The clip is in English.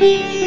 Música